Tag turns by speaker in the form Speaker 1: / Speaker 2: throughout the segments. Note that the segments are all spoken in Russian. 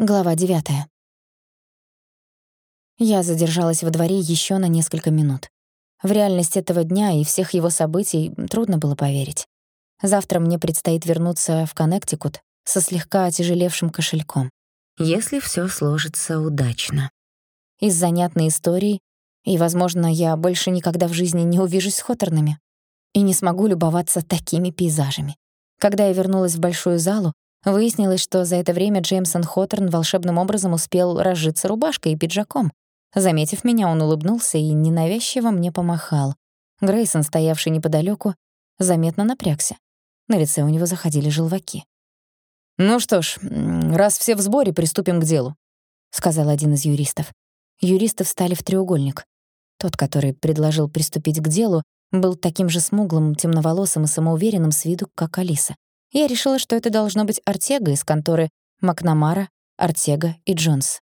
Speaker 1: Глава 9. Я задержалась во дворе ещё на несколько минут. В реальность этого дня и всех его событий трудно было поверить. Завтра мне предстоит вернуться в Коннектикут со слегка отяжелевшим кошельком. Если всё сложится удачно. Из занятной истории, и, возможно, я больше никогда в жизни не увижусь с Хоторнами и не смогу любоваться такими пейзажами. Когда я вернулась в большую залу, Выяснилось, что за это время Джеймсон Хоттерн волшебным образом успел разжиться рубашкой и пиджаком. Заметив меня, он улыбнулся и ненавязчиво мне помахал. Грейсон, стоявший неподалёку, заметно напрягся. На лице у него заходили желваки. «Ну что ж, раз все в сборе, приступим к делу», — сказал один из юристов. Юристы встали в треугольник. Тот, который предложил приступить к делу, был таким же смуглым, темноволосым и самоуверенным с виду, как Алиса. Я решила, что это должно быть Артега из конторы Макнамара, Артега и Джонс.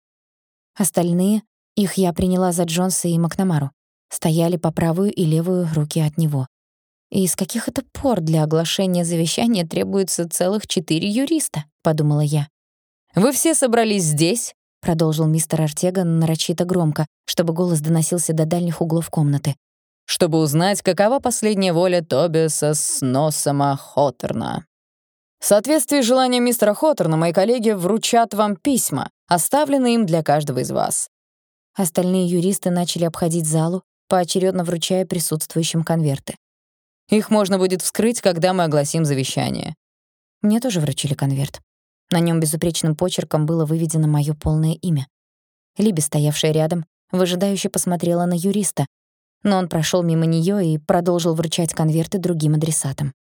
Speaker 1: Остальные, их я приняла за Джонса и Макнамару, стояли по правую и левую руки от него. И из каких это пор для оглашения завещания требуется целых четыре юриста, подумала я.
Speaker 2: Вы все собрались здесь,
Speaker 1: продолжил мистер Артега нарочито громко, чтобы голос доносился до дальних углов комнаты.
Speaker 2: Чтобы узнать, какова последняя воля Тобиаса Сносома Хоттерна. В соответствии с желанием мистера Хоттерна, мои коллеги вручат вам письма, оставленные им для каждого из вас.
Speaker 1: Остальные юристы начали обходить залу, поочередно вручая присутствующим конверты.
Speaker 2: Их можно будет вскрыть, когда мы огласим завещание.
Speaker 1: Мне тоже вручили конверт. На нем безупречным почерком было выведено моё полное имя. Либи, стоявшая рядом, выжидающе посмотрела на юриста, но он прошёл мимо неё и продолжил вручать конверты другим адресатам.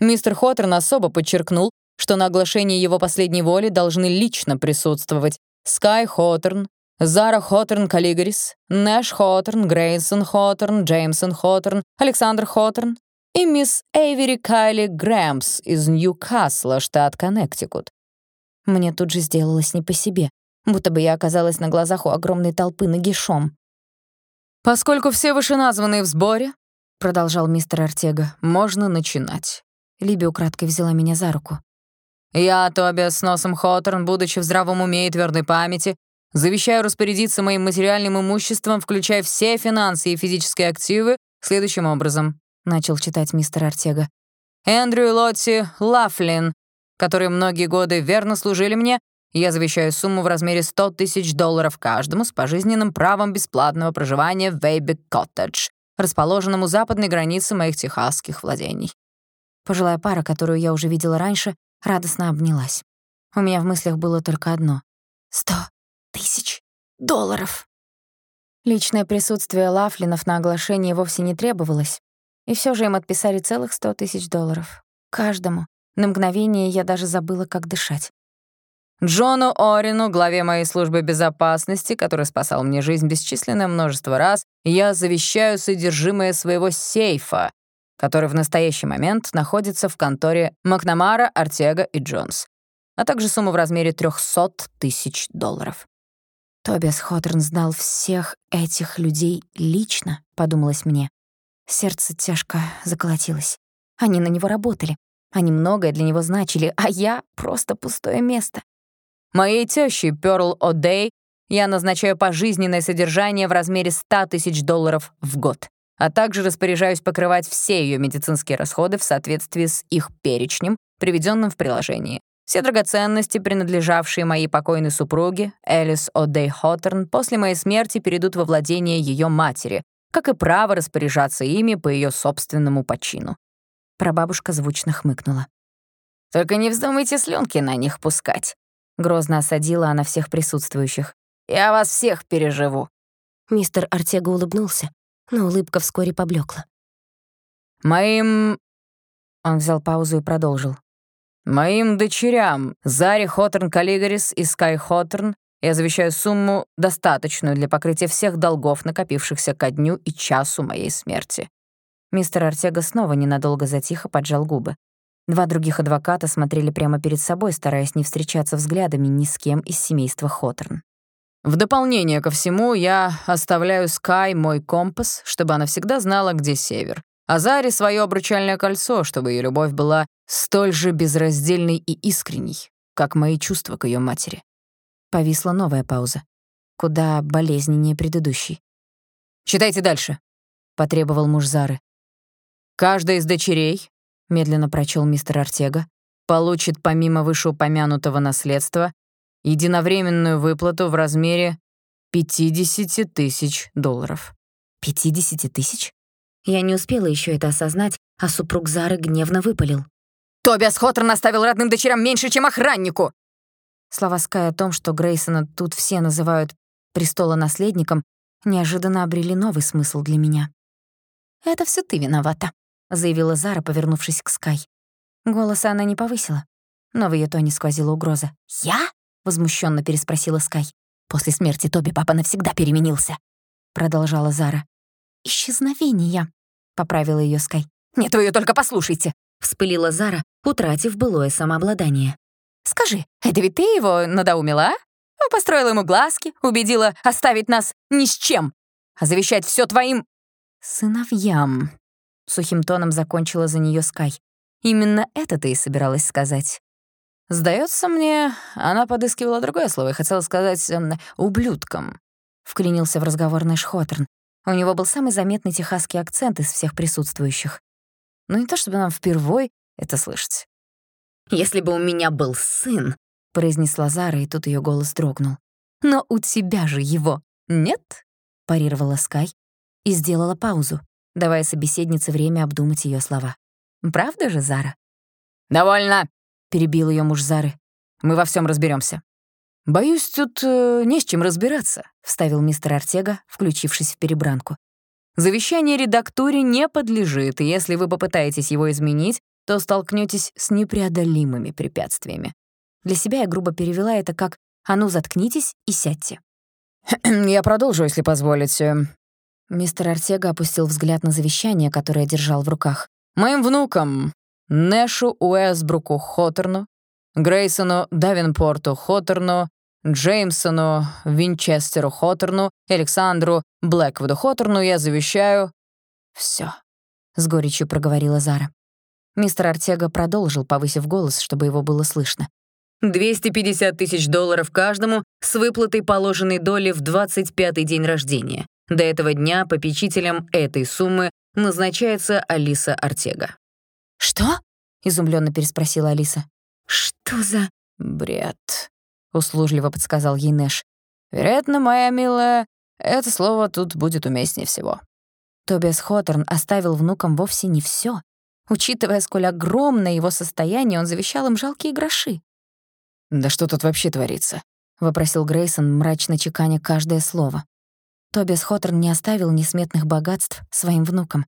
Speaker 2: Мистер Хоттерн особо подчеркнул, что на оглашении его последней воли должны лично присутствовать Скай Хоттерн, Зара Хоттерн Каллигарис, Нэш Хоттерн, Грейсон Хоттерн, Джеймсон Хоттерн, Александр Хоттерн и мисс Эйвери Кайли Грэмс из Ньюкасла, штат Коннектикут.
Speaker 1: Мне тут же сделалось не по себе, будто бы я оказалась на глазах у огромной толпы нагишом.
Speaker 2: «Поскольку все вышеназванные в сборе», — продолжал мистер Артега, — «можно начинать.
Speaker 1: Либи украдкой взяла меня за руку.
Speaker 2: «Я, Тобиас с носом Хоттерн, будучи в здравом уме и твердой памяти, завещаю распорядиться моим материальным имуществом, включая все финансы и физические активы, следующим образом», — начал читать мистер Артега. «Эндрю Лотти Лафлин, которые многие годы верно служили мне, я завещаю сумму в размере 100 тысяч долларов каждому с пожизненным правом бесплатного проживания в Вейбек-коттедж, расположенном у западной границы моих техасских владений.
Speaker 1: Пожилая пара, которую я уже видела раньше, радостно обнялась. У меня в мыслях было только одно — сто тысяч долларов. Личное присутствие Лафлинов на оглашении вовсе не требовалось, и все же им отписали целых сто тысяч долларов. Каждому. На мгновение я даже забыла, как дышать.
Speaker 2: Джону Орину, главе моей службы безопасности, который спасал мне жизнь бесчисленное множество раз, я завещаю содержимое своего сейфа, который в настоящий момент находится в конторе Макнамара, Артега и Джонс, а также сумму в размере 300 тысяч долларов.
Speaker 1: Тобиас Хоторн знал всех этих людей лично, подумалось мне. Сердце тяжко заколотилось. Они на него работали. Они многое для него значили, а я — просто пустое место.
Speaker 2: Моей тёще Пёрл О'Дей я назначаю пожизненное содержание в размере 100 тысяч долларов в год а также распоряжаюсь покрывать все ее медицинские расходы в соответствии с их перечнем, приведенным в приложении. Все драгоценности, принадлежавшие моей покойной супруге, Элис О'Дей Хоттерн, после моей смерти перейдут во владение ее матери, как и право распоряжаться ими по ее собственному почину.
Speaker 1: Прабабушка звучно хмыкнула.
Speaker 2: «Только не вздумайте слюнки на них пускать», — грозно осадила она всех присутствующих. «Я вас всех переживу».
Speaker 1: Мистер Артега улыбнулся но улыбка вскоре поблекла.
Speaker 2: «Моим...» Он взял паузу и продолжил. «Моим дочерям, Заре Хоттерн Каллигарис и Скай Хоттерн, я завещаю сумму, достаточную для покрытия всех долгов, накопившихся ко дню и часу моей смерти».
Speaker 1: Мистер Артега снова ненадолго затихо поджал губы. Два других адвоката смотрели прямо перед собой, стараясь не встречаться взглядами ни с кем из семейства Хоттерн.
Speaker 2: В дополнение ко всему, я оставляю Скай мой компас, чтобы она всегда знала, где север. А Заре свое обручальное кольцо, чтобы ее любовь была столь же безраздельной и искренней, как мои чувства к ее матери.
Speaker 1: Повисла новая пауза, куда болезненнее предыдущей.
Speaker 2: «Читайте дальше», — потребовал муж Зары. «Каждая из дочерей», — медленно прочел мистер Артега, «получит помимо вышеупомянутого наследства единовременную выплату в размере 50 тысяч долларов».
Speaker 1: «50 тысяч?» Я не успела еще это осознать, а супруг Зары гневно выпалил.
Speaker 2: «Тобиас Хоттерн оставил родным дочерям меньше, чем охраннику!»
Speaker 1: Слова Скай о том, что Грейсона тут все называют престолонаследником, неожиданно обрели новый смысл для меня. «Это все ты виновата», — заявила Зара, повернувшись к Скай. Голоса она не повысила, но в её тоне сквозила угроза. «Я?» — возмущенно переспросила Скай. «После смерти Тоби папа навсегда переменился», — продолжала Зара. «Исчезновение», — поправила её Скай.
Speaker 2: «Нет, вы её только послушайте», —
Speaker 1: вспылила Зара, утратив былое самообладание.
Speaker 2: «Скажи, это ведь ты его надоумила, а? Построила ему глазки, убедила оставить нас ни с чем, а завещать всё твоим...»
Speaker 1: «Сыновьям», — сухим тоном закончила за неё Скай. «Именно это ты и собиралась сказать».
Speaker 2: «Сдается мне, она подыскивала другое слово и хотела сказать э, «ублюдком», —
Speaker 1: вклинился в разговор наш Хоторн. У него был самый заметный техасский акцент из всех присутствующих.
Speaker 2: Ну не то чтобы нам впервой это слышать.
Speaker 1: «Если бы у меня был сын», — произнесла Зара, и тут ее голос дрогнул. «Но у тебя же его нет?» — парировала Скай и сделала паузу, давая собеседнице время обдумать ее слова. «Правда же, Зара?»
Speaker 2: «Довольно!»
Speaker 1: — перебил ее муж Зары.
Speaker 2: «Мы во всем разберемся. «Боюсь, тут э, не с чем разбираться», — вставил мистер Артега, включившись в перебранку. «Завещание редактуре не подлежит, и если вы попытаетесь его изменить, то столкнетесь с непреодолимыми препятствиями».
Speaker 1: Для себя я грубо перевела это как «А ну, заткнитесь и сядьте».
Speaker 2: «Я продолжу, если позволите».
Speaker 1: Мистер Артега опустил взгляд на завещание, которое держал в руках.
Speaker 2: «Моим внукам, Нэшу Уэсбруку Хоторну, Грейсону Давинпорту Хоторну, Джеймсону, Винчестеру Хоторну, Александру Блэквуду Хоторну я завещаю...»
Speaker 1: «Всё», — с горечью проговорила Зара. Мистер Артега продолжил, повысив голос, чтобы его было слышно.
Speaker 2: «250 тысяч долларов каждому с выплатой положенной доли в 25-й день рождения. До этого дня попечителем этой суммы назначается Алиса Артега».
Speaker 1: «Что?» — изумленно переспросила Алиса.
Speaker 2: «Что за...» «Бред», — услужливо подсказал ей Нэш. «Вероятно, моя милая, это слово тут будет уместнее всего».
Speaker 1: Тобиас Хоторн оставил внукам вовсе не все. Учитывая, сколь огромное его состояние, он завещал им жалкие гроши.
Speaker 2: «Да что тут вообще творится?»
Speaker 1: — вопросил Грейсон, мрачно чеканя каждое слово. Тобиас Хоторн не оставил несметных богатств своим внукам.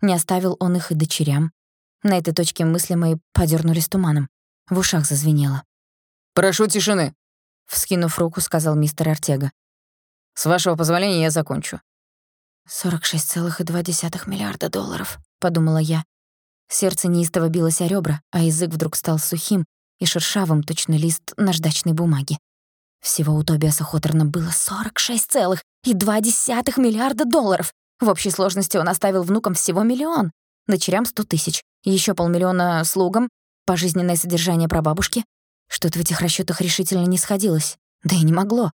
Speaker 1: Не оставил он их и дочерям. На этой точке мысли мои подернулись туманом. В ушах зазвенело.
Speaker 2: «Прошу тишины», —
Speaker 1: вскинув руку, сказал мистер Артега.
Speaker 2: «С вашего позволения я закончу».
Speaker 1: «46,2 миллиарда долларов», — подумала я. Сердце неистово билось о ребра, а язык вдруг стал сухим и шершавым, точно лист наждачной бумаги. Всего у Тобиаса Хоторна было 46,2 миллиарда долларов. В общей сложности он оставил внукам всего миллион, дочерям 100 тысяч, еще полмиллиона слугам, пожизненное содержание прабабушки. Что-то в этих расчетах решительно не сходилось. Да и не могло.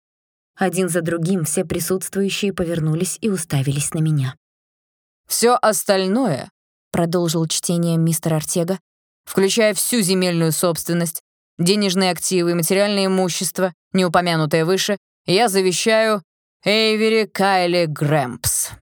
Speaker 1: Один за другим все присутствующие повернулись и уставились на меня.
Speaker 2: Все остальное», — продолжил чтение мистер Артега, «включая всю земельную собственность, денежные активы материальное имущество, не упомянутое выше, я завещаю Эйвери Кайли Грэмпс».